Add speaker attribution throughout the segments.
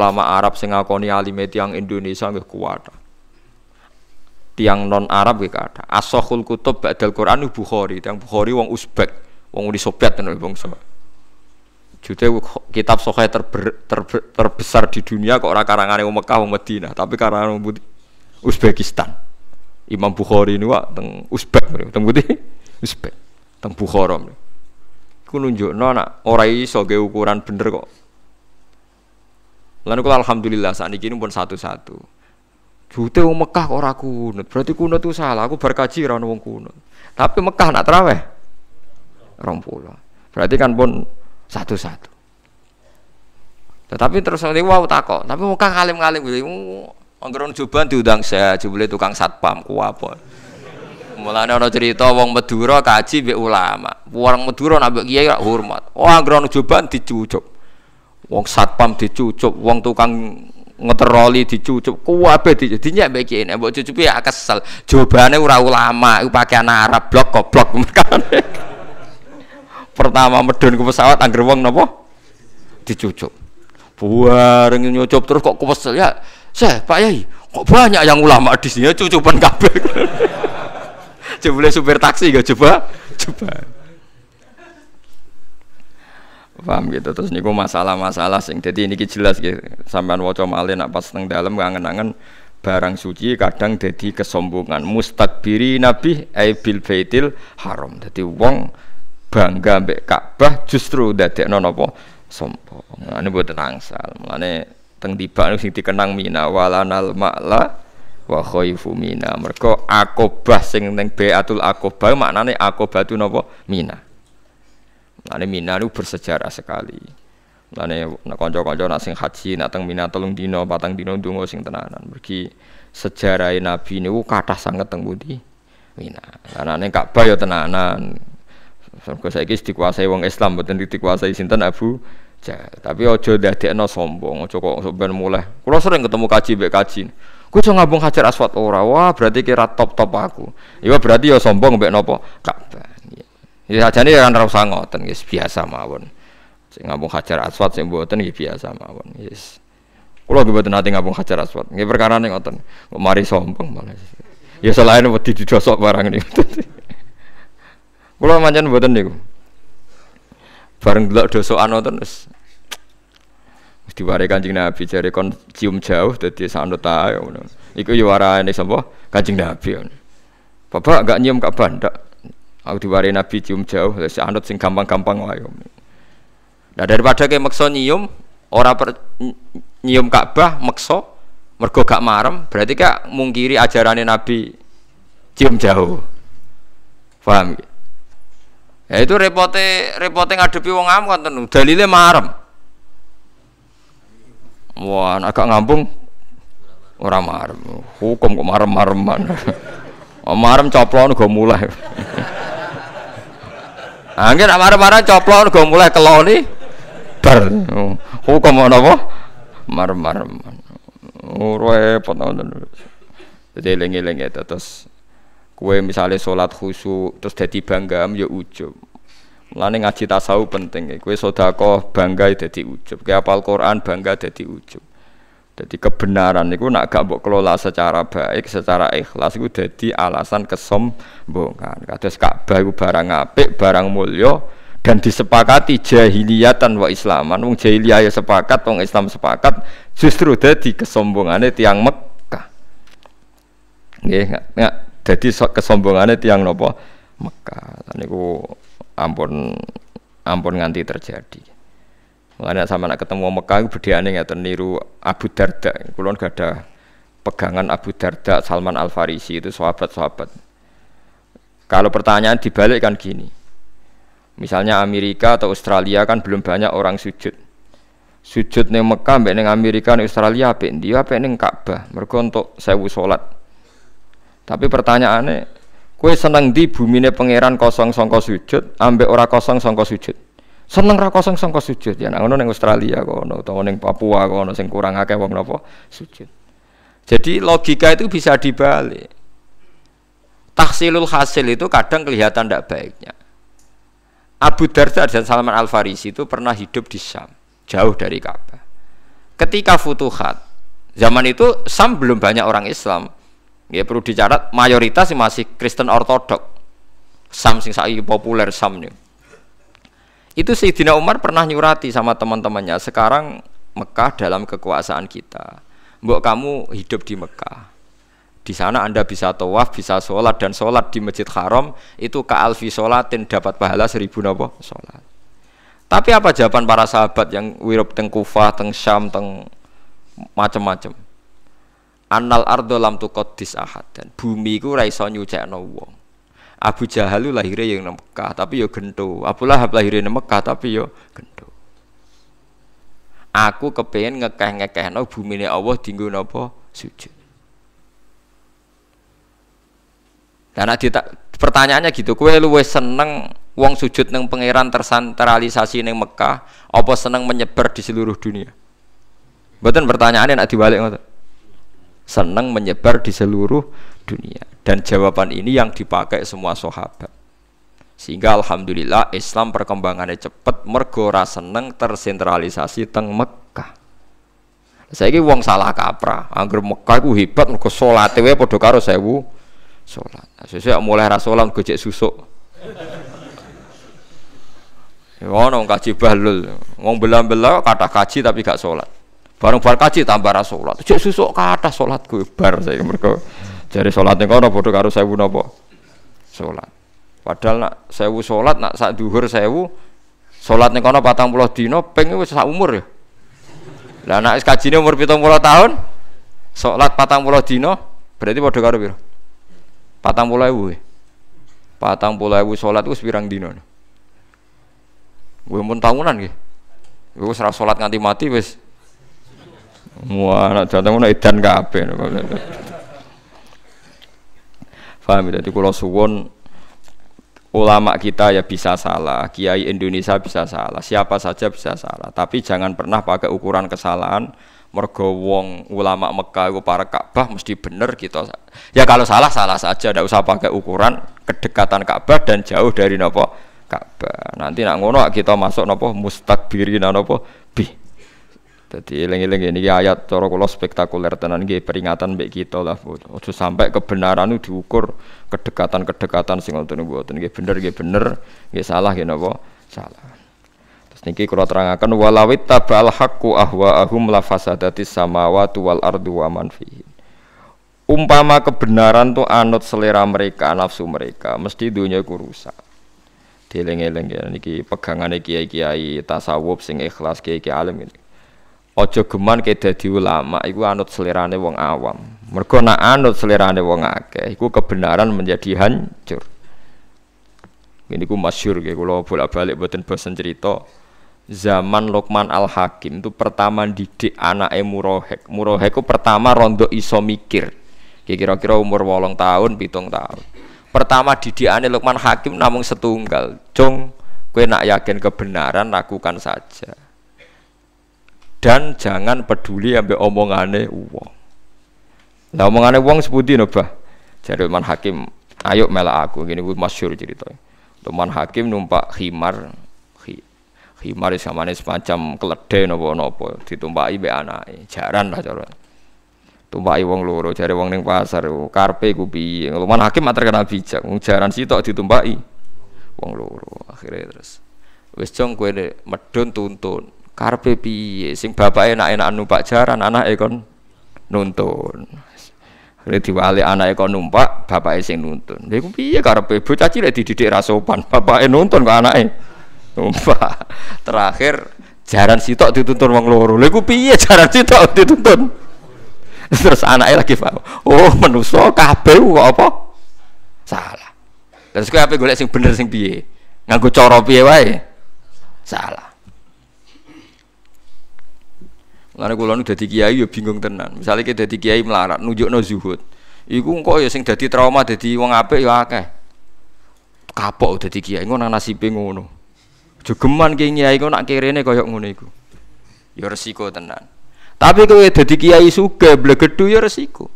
Speaker 1: ulama Arab sing ngakoni alime tiyang Indonesia nggih kuat. Tiang non Arab nggih kathah. As-sahul kutub ba'dal Quran Bukhari, tiang Bukhari wong Uzbek, wong Uni Soviet tenan bangsa. Jute kitab sahih terber, ter, terbesar di dunia kok ora karangane wong Mekah wong Madinah, tapi karangan wong Uzbekistan. Imam Bukhari ini wak teng Uzbek, teng putih Uzbek, teng Bukhara. Iku nunjukno nak ora iso ukuran bener kok. Lalu kalau alhamdulillah saat ini pun satu-satu. Jute wong Mekah kok ora kunut. Berarti kunut itu salah. Aku berkaji ra wong kunut. Tapi Mekah nak teraweh. Rompulo. Berarti kan pun satu-satu. Tetapi terus nanti wow takok, tapi muka ngalim-ngalim gitu. Anggeron juban diundang saya, jebule tukang satpam ku apa. Mulane ana cerita wong Madura kaji mbek ulama. Wong Madura nambah kiai gak hormat. Oh anggeron juban dicucuk. Wong satpam dicucuk, wong tukang ngeteroli dicucuk kuwabe dinyak mbek kiai. Mbok cucupi ya kesel. Jawabane ora ulama, iku pakaian Arab blok goblok pertama medun ke pesawat angger wong napa? Dicucuk. Bareng nyucup terus kok kesel ya. Saya Pak Yai kok banyak yang ulama di sini cucupan kabeh. Coba supir taksi gak coba. Coba paham gitu terus niku masalah-masalah sing jadi ini jelas gitu sampean waca malih nak pas teng dalem kangen-kangen barang suci kadang jadi kesombongan mustakbiri nabi aibil baitil haram jadi wong bangga mbek Ka'bah justru dadekno napa sombong. Nah, ini buat angsal. Mulane teng tiba sing dikenang mina walanal ma'la wa khaifu mina. Mergo akobah sing ning Baitul Akobah maknane akobah itu napa mina. Mulane mina itu bersejarah sekali. Mulane nek kanca-kanca nak sing haji nak mina telung dino patang dino ndonga sing tenanan. Mergi sejarah Nabi niku kathah sanget teng pundi? Mina. Lah nek Ka'bah ya tenanan. Mergo saiki dikuasai wong Islam mboten dikuasai sinten Abu Jahal. Tapi aja ndadekno sombong, aja kok sampean mulai. Kula sering ketemu kaji mbek kaji. Kuwi ngabung Hajar Aswad ora. Wah, berarti kira top-top aku. Ya berarti ya sombong mbek napa? Ka'bah. Ya sajane ya kan ora usah ngoten, guys, biasa mawon. Sing ngabung Hajar Aswad sing mboten nggih biasa mawon. Yes. Kula nggih mboten nate ngabung Hajar Aswad. Nggih perkara ning ngoten. Mari sombong malah. Ya selain wedi didosok barang niku. Kula mancen mboten niku. Bareng delok dosokan wonten wis diware Kanjeng Nabi jare kon cium jauh dadi sanut ngono. Iku yo warane sapa? Kanjeng Nabi. Bapak gak nyium Ka'bah ndak? Aku diware Nabi cium jauh, wis anut sing gampang-gampang wae. Nah daripada kayak maksa nyium, ora per, nyium Ka'bah maksa mergo gak marem, berarti kak mungkiri ajarannya Nabi cium jauh. Paham ya? Itu repote repote ngadepi wong am kan dalile marem. Wah, agak ngambung ora marem. Hukum kok marem-mareman. Marem coplon go mulai. Angger nak marem-marem coplon go mulai keloni bar. Hukum ana apa? Marem-mareman. Oh, repot nonton. Jadi lengi-lengi terus kue misalnya sholat khusyuk terus jadi bangga ya ujub Mulane ngaji tasawuf penting kue sodako bangga jadi ujub kue apal Quran bangga jadi ujub jadi kebenaran itu nak gak mbok kelola secara baik secara ikhlas itu jadi alasan kesombongan. Kados Ka'bah itu barang apik barang mulya dan disepakati jahiliyatan wa islaman. Wong jahiliyah ya sepakat wong Islam sepakat justru jadi kesombongannya tiang Mekah nggih nggak jadi kesombongannya tiang nopo Mekah niku ampun ampun nganti terjadi Mulanya sama nak ketemu Mekah bedane ngeten niru Abu Darda. Kulon gak ada pegangan Abu Darda Salman Al Farisi itu sahabat-sahabat. Kalau pertanyaan dibalik kan gini. Misalnya Amerika atau Australia kan belum banyak orang sujud. Sujud neng Mekah mbek neng Amerika neng Australia apa dia apa neng Ka'bah mereka untuk sewu sholat. Tapi pertanyaannya, kue seneng di bumi pangeran kosong songko sujud, ambek ora kosong songko sujud. Seneng ra kosong songko sujud ya, ngono neng Australia kono, atau neng Papua kono, sing kurang akeh wong nopo sujud. Jadi logika itu bisa dibalik. Tahsilul hasil itu kadang kelihatan tidak baiknya. Abu Darda dan Salman Al Farisi itu pernah hidup di Syam, jauh dari Ka'bah. ketika futuhat zaman itu Sam belum banyak orang Islam ya perlu dicatat mayoritas masih Kristen Ortodok Sam sing populer Sam nih itu Sayyidina Umar pernah nyurati sama teman-temannya sekarang Mekah dalam kekuasaan kita Mbok kamu hidup di Mekah di sana anda bisa tawaf, bisa sholat dan sholat di masjid haram itu ke alfi sholatin dapat pahala seribu nopo sholat. Tapi apa jawaban para sahabat yang wirub teng Kufah, teng Syam, teng macam-macam? Annal ardo lam tuqaddis ahad dan bumi ku ra iso nyucekno wong. Abu Jahal lu lahirnya yang Mekah tapi yo gento. Abu Lahab lahirnya yang Mekah tapi yo gento. Aku kepengen ngekeh-ngekehno bumi ini Allah tinggu napa sujud. Karena dita, pertanyaannya gitu, kue luwe seneng wong sujud neng pangeran tersentralisasi neng Mekah, apa seneng menyebar di seluruh dunia? Betul pertanyaannya nak dibalik ngoten. Seneng menyebar di seluruh dunia. Dan jawaban ini yang dipakai semua sahabat. Sehingga alhamdulillah Islam perkembangannya cepat mergo seneng tersentralisasi teng Mekah. Saya ini wong salah kaprah, angger Mekah itu hebat mergo salate wae padha karo sewu sholat. Sesuai mulai rasulam gojek susuk. Ya ono kaji bahlul, ngomong belah-belah kata kaji tapi gak sholat. Bareng bar kaji tambah rasulat. Cek susuk kata sholatku bar saya. Jadi sholatnya kau nopo karo sewu nopo sholat. Padahal nak sewu sholat nak saat duhur sewu sholatnya kau patang puluh dino pengen wis sak umur ya. Lah nak kaji umur pitung puluh tahun sholat patang puluh dino berarti pada karo patang puluh ewu sholat itu sepirang dino gue pun tahunan gitu gue serah sholat nganti mati wes wah nak jatuh mana edan kape paham ya jadi kalau suwon ulama kita ya bisa salah, kiai Indonesia bisa salah, siapa saja bisa salah. Tapi jangan pernah pakai ukuran kesalahan mergo wong ulama Mekah itu para Ka'bah mesti bener gitu. Ya kalau salah salah saja, tidak usah pakai ukuran kedekatan Ka'bah dan jauh dari nopo Ka'bah. Nanti nak ngono kita masuk nopo mustakbirin nopo bi. Jadi eling-eling ini ayat cara spektakuler tenan nggih peringatan mbek kita lah. Ojo sampai kebenaran itu diukur kedekatan-kedekatan sing ngoten mboten nggih bener nggih bener, nggih salah nggih napa? Salah. Niki kula terangaken walawit tabal haqqu ahwaahum la fasadati samawati wal ardu wa man. Umpama kebenaran tuh anut selera mereka, nafsu mereka, mesti dunia ku rusak. Dieling-eling ya niki kiai-kiai tasawuf sing ikhlas kiai-kiai alim ini. Ojo geman ke dadi ulama iku anut selerane wong awam. Mergo nak anut selerane wong akeh iku kebenaran menjadi hancur. Ini ku masyur ya, kalau bolak-balik buatin bosan cerita zaman Lokman Al Hakim itu pertama didik anak Murohek. Murohek itu pertama rondo iso mikir. Kira-kira umur wolong tahun, pitung tahun. Pertama didik ane Lokman Hakim namun setunggal. Jong, kue nak yakin kebenaran lakukan saja. Dan jangan peduli ambil omongane uang. Lah omongane uang sebuti nobah. Jadi Lokman Hakim, ayo melak aku. Gini gue masyur ceritanya. Lokman Hakim numpak khimar himar samane semacam keledai nopo-nopo. Ditumpaki mbek anake. Jaran lah cara. Tumpaki wong loro jare wong ning pasar. Karpe ku piye? Luman hakim terkenal bijak. Wong jaran sitok ditumpaki wong loro. Akhirnya terus. Wis jong kowe medun tuntun karpe piye sing bapake enak-enak numpak jaran anake kon nuntun Akhirnya diwali anaknya kau numpak, bapaknya sing nuntun. Lha iku piye karepe bocah cilik dididik ra sopan, bapake nuntun kok anake. Sumpah. Terakhir jaran sitok dituntun wong loro. Lha iku piye jaran sitok dituntun? Terus anaknya lagi paham. Oh, menuso kabeh kok apa? Salah. Terus kowe ape golek sing bener sing piye? Nganggo cara piye wae? Salah. Lalu kalau nu dadi kiai yo bingung tenan. Misalnya kita dadi kiai melarat, nunjukno zuhud. Iku kok ya sing dadi trauma dadi wong apik ya akeh. Kapok dadi kiai ngono nasibe ngono. Jogeman ki kiai kok nak kirene koyok ngono iku. Ya resiko tenan. Tapi kowe dadi kiai sugih blegedu ya resiko.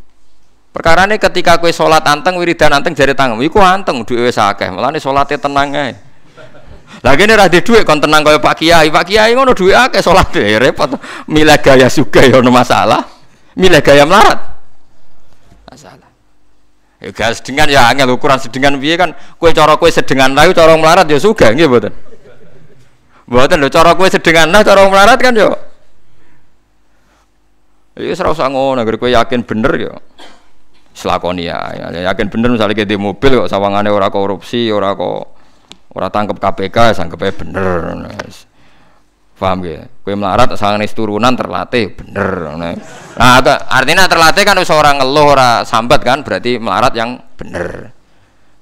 Speaker 1: Perkarane ketika kowe salat anteng wiridan anteng jare tangem iku anteng duwe wis akeh. Mulane salate tenang ae. Lah kene ra duit kon tenang kaya Pak Kiai. Pak Kiai ngono duit akeh salat ya repot. Milih gaya suga ya ono masalah. Milih gaya melarat. Masalah. Ya gaya sedengan ya angel ukuran sedengan piye kan kowe cara kowe sedengan layu cara melarat ya suga nggih mboten. Mboten lho cara kowe sedengan lah cara melarat kan yo. Iki ora usah ngono, kowe yakin bener yo selakoni ya, ya yakin bener misalnya kita di mobil kok sawangane ora korupsi ora kok ora tangkep KPK sangkepe bener paham ya kue melarat sawangane turunan terlatih bener nah artinya terlatih kan seorang ngeluh ora sambat kan berarti melarat yang bener.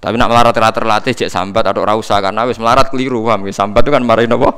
Speaker 1: Tapi nak melarat terlatih cek sambat atau ora usah karena wis melarat keliru paham ya sambat itu kan marahin apa